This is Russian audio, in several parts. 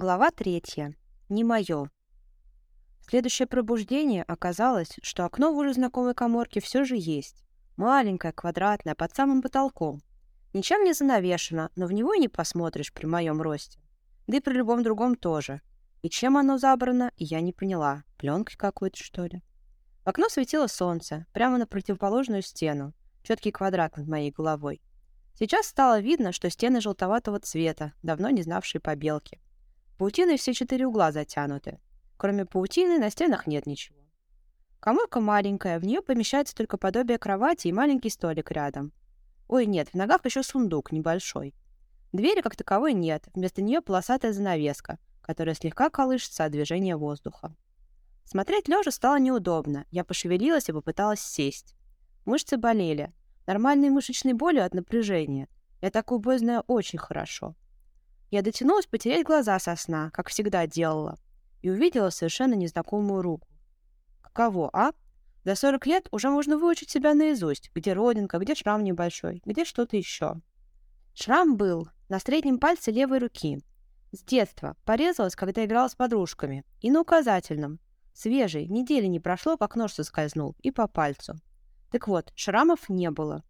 Глава третья. Не мое. Следующее пробуждение оказалось, что окно в уже знакомой коморке все же есть. Маленькое, квадратное, под самым потолком. Ничем не занавешено, но в него и не посмотришь при моем росте. Да и при любом другом тоже. И чем оно забрано, я не поняла. Пленкой какой-то, что ли? В окно светило солнце, прямо на противоположную стену. Четкий квадрат над моей головой. Сейчас стало видно, что стены желтоватого цвета, давно не знавшие побелки. Паутиной все четыре угла затянуты. Кроме паутины на стенах нет ничего. Коморка маленькая, в нее помещается только подобие кровати и маленький столик рядом. Ой, нет, в ногах еще сундук небольшой. Двери как таковой нет, вместо нее полосатая занавеска, которая слегка колышется от движения воздуха. Смотреть лежа стало неудобно, я пошевелилась и попыталась сесть. Мышцы болели. Нормальные мышечные боли от напряжения. Я такую боль знаю очень хорошо. Я дотянулась потереть глаза со сна, как всегда делала, и увидела совершенно незнакомую руку. Каково, а? До 40 лет уже можно выучить себя наизусть, где родинка, где шрам небольшой, где что-то еще. Шрам был на среднем пальце левой руки. С детства порезалась, когда играла с подружками, и на указательном. Свежий, недели не прошло, как нож соскользнул, и по пальцу. Так вот, шрамов не было.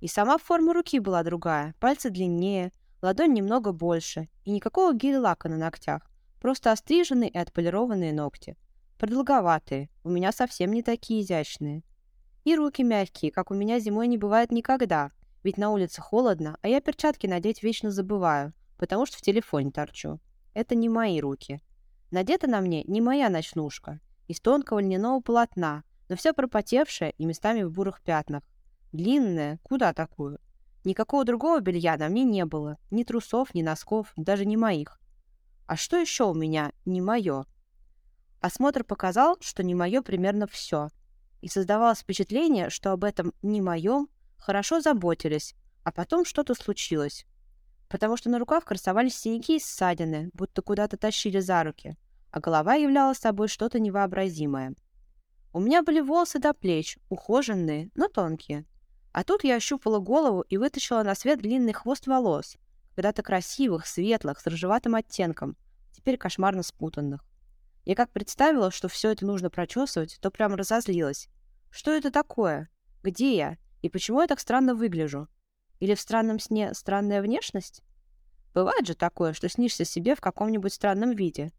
И сама форма руки была другая, пальцы длиннее, ладонь немного больше, и никакого гель-лака на ногтях, просто остриженные и отполированные ногти. Продолговатые, у меня совсем не такие изящные. И руки мягкие, как у меня зимой не бывает никогда, ведь на улице холодно, а я перчатки надеть вечно забываю, потому что в телефоне торчу. Это не мои руки. Надета на мне не моя ночнушка, из тонкого льняного полотна, но все пропотевшее и местами в бурых пятнах. Длинная, куда такую? Никакого другого белья на мне не было. Ни трусов, ни носков, даже не моих. А что еще у меня не мое? Осмотр показал, что не мое примерно все. И создавалось впечатление, что об этом не моем хорошо заботились, а потом что-то случилось. Потому что на руках красовались синяки и ссадины, будто куда-то тащили за руки, а голова являла собой что-то невообразимое. У меня были волосы до плеч, ухоженные, но тонкие. А тут я ощупала голову и вытащила на свет длинный хвост волос, когда-то красивых, светлых, с рыжеватым оттенком, теперь кошмарно спутанных. Я как представила, что все это нужно прочесывать, то прямо разозлилась. Что это такое? Где я? И почему я так странно выгляжу? Или в странном сне странная внешность? Бывает же такое, что снишься себе в каком-нибудь странном виде.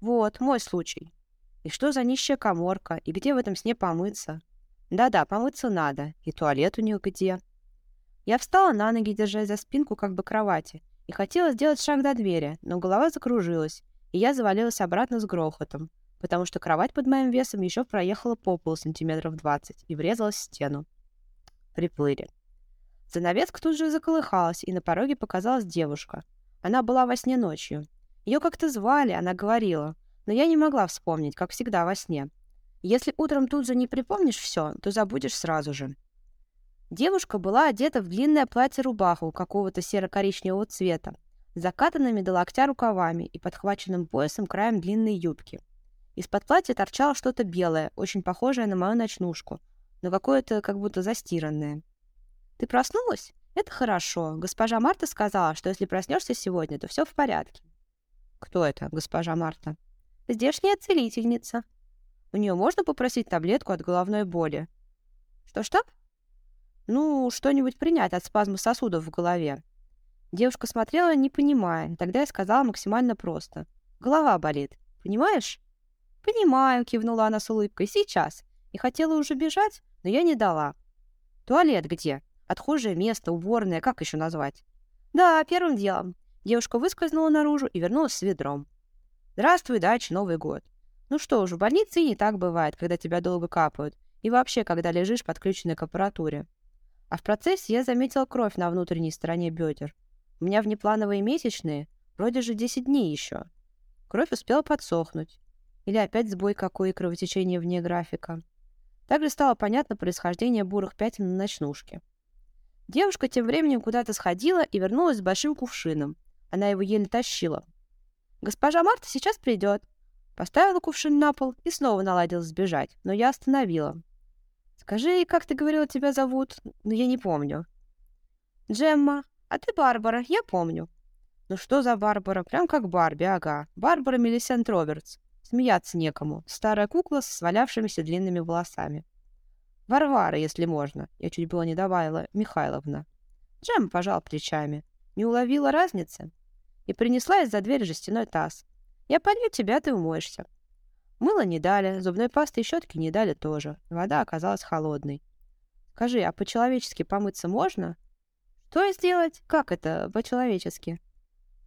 Вот, мой случай. И что за нищая коморка? И где в этом сне помыться? Да-да, помыться надо. И туалет у них где? Я встала на ноги, держась за спинку как бы кровати, и хотела сделать шаг до двери, но голова закружилась, и я завалилась обратно с грохотом, потому что кровать под моим весом еще проехала по полу сантиметров двадцать и врезалась в стену. Приплыли. Занавеска тут же заколыхалась, и на пороге показалась девушка. Она была во сне ночью. Ее как-то звали, она говорила, но я не могла вспомнить, как всегда во сне. Если утром тут же не припомнишь все, то забудешь сразу же. Девушка была одета в длинное платье-рубаху какого-то серо-коричневого цвета, закатанными до локтя рукавами и подхваченным поясом краем длинной юбки. Из-под платья торчало что-то белое, очень похожее на мою ночнушку, но какое-то как будто застиранное. «Ты проснулась? Это хорошо. Госпожа Марта сказала, что если проснешься сегодня, то все в порядке». «Кто это, госпожа Марта?» «Здешняя целительница», у нее можно попросить таблетку от головной боли? Что-что? Ну, что-нибудь принять от спазма сосудов в голове. Девушка смотрела, не понимая. Тогда я сказала максимально просто. Голова болит. Понимаешь? Понимаю, кивнула она с улыбкой. Сейчас. И хотела уже бежать, но я не дала. Туалет где? Отхожее место, уборная, как еще назвать? Да, первым делом. Девушка выскользнула наружу и вернулась с ведром. Здравствуй, дача, Новый год. Ну что ж, в больнице и не так бывает, когда тебя долго капают, и вообще, когда лежишь подключенный к аппаратуре. А в процессе я заметила кровь на внутренней стороне бедер. У меня внеплановые месячные, вроде же 10 дней еще. Кровь успела подсохнуть. Или опять сбой какой и кровотечение вне графика. Также стало понятно происхождение бурых пятен на ночнушке. Девушка тем временем куда-то сходила и вернулась с большим кувшином. Она его еле тащила. «Госпожа Марта сейчас придет. Поставила кувшин на пол и снова наладилась сбежать, но я остановила. «Скажи, как ты говорила, тебя зовут? Ну, я не помню». «Джемма. А ты Барбара, я помню». Ну что за Барбара? Прям как Барби, ага. Барбара Мелисент Робертс. Смеяться некому. Старая кукла с свалявшимися длинными волосами. Варвара, если можно. Я чуть было не добавила. Михайловна. Джем пожал плечами. Не уловила разницы? И принесла из-за двери жестяной таз. Я полью тебя, ты умоешься. Мыло не дали, зубной пасты и щетки не дали тоже. Вода оказалась холодной. Скажи, а по-человечески помыться можно? Что сделать? Как это по-человечески?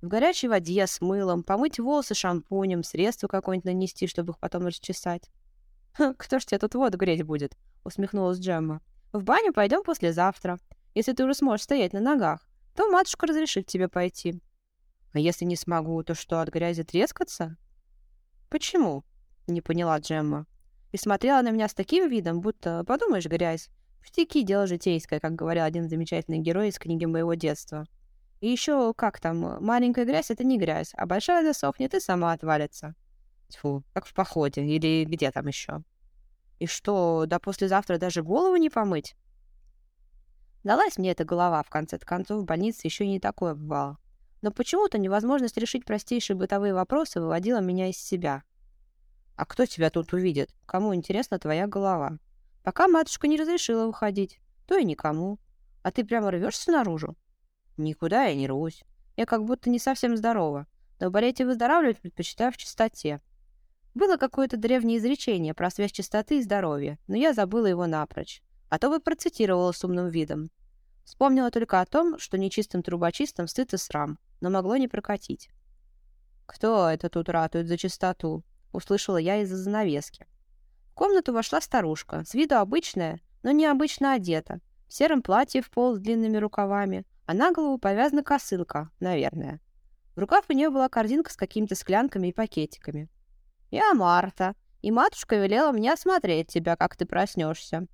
В горячей воде с мылом, помыть волосы шампунем, средство какое-нибудь нанести, чтобы их потом расчесать. «Кто ж тебе тут воду греть будет?» — усмехнулась Джемма. «В баню пойдем послезавтра. Если ты уже сможешь стоять на ногах, то матушка разрешит тебе пойти». «А если не смогу, то что, от грязи трескаться?» «Почему?» — не поняла Джемма. И смотрела на меня с таким видом, будто, подумаешь, грязь. Пустяки, дело житейское, как говорил один замечательный герой из книги моего детства. И еще, как там, маленькая грязь — это не грязь, а большая засохнет и сама отвалится. Тьфу, как в походе, или где там еще. И что, до послезавтра даже голову не помыть? Далась мне эта голова, в конце концов, в больнице еще не такое бывало. Но почему-то невозможность решить простейшие бытовые вопросы выводила меня из себя. А кто тебя тут увидит? Кому интересна твоя голова? Пока матушка не разрешила выходить, то и никому. А ты прямо рвешься наружу? Никуда я не рвусь. Я как будто не совсем здорова, но болеть и выздоравливать предпочитаю в чистоте. Было какое-то древнее изречение про связь чистоты и здоровья, но я забыла его напрочь. А то бы процитировала с умным видом. Вспомнила только о том, что нечистым трубочистам стыд и срам, но могло не прокатить. «Кто это тут ратует за чистоту?» — услышала я из-за занавески. В комнату вошла старушка, с виду обычная, но необычно одета, в сером платье в пол с длинными рукавами, а на голову повязана косылка, наверное. В руках у нее была корзинка с какими-то склянками и пакетиками. «Я Марта, и матушка велела мне осмотреть тебя, как ты проснешься.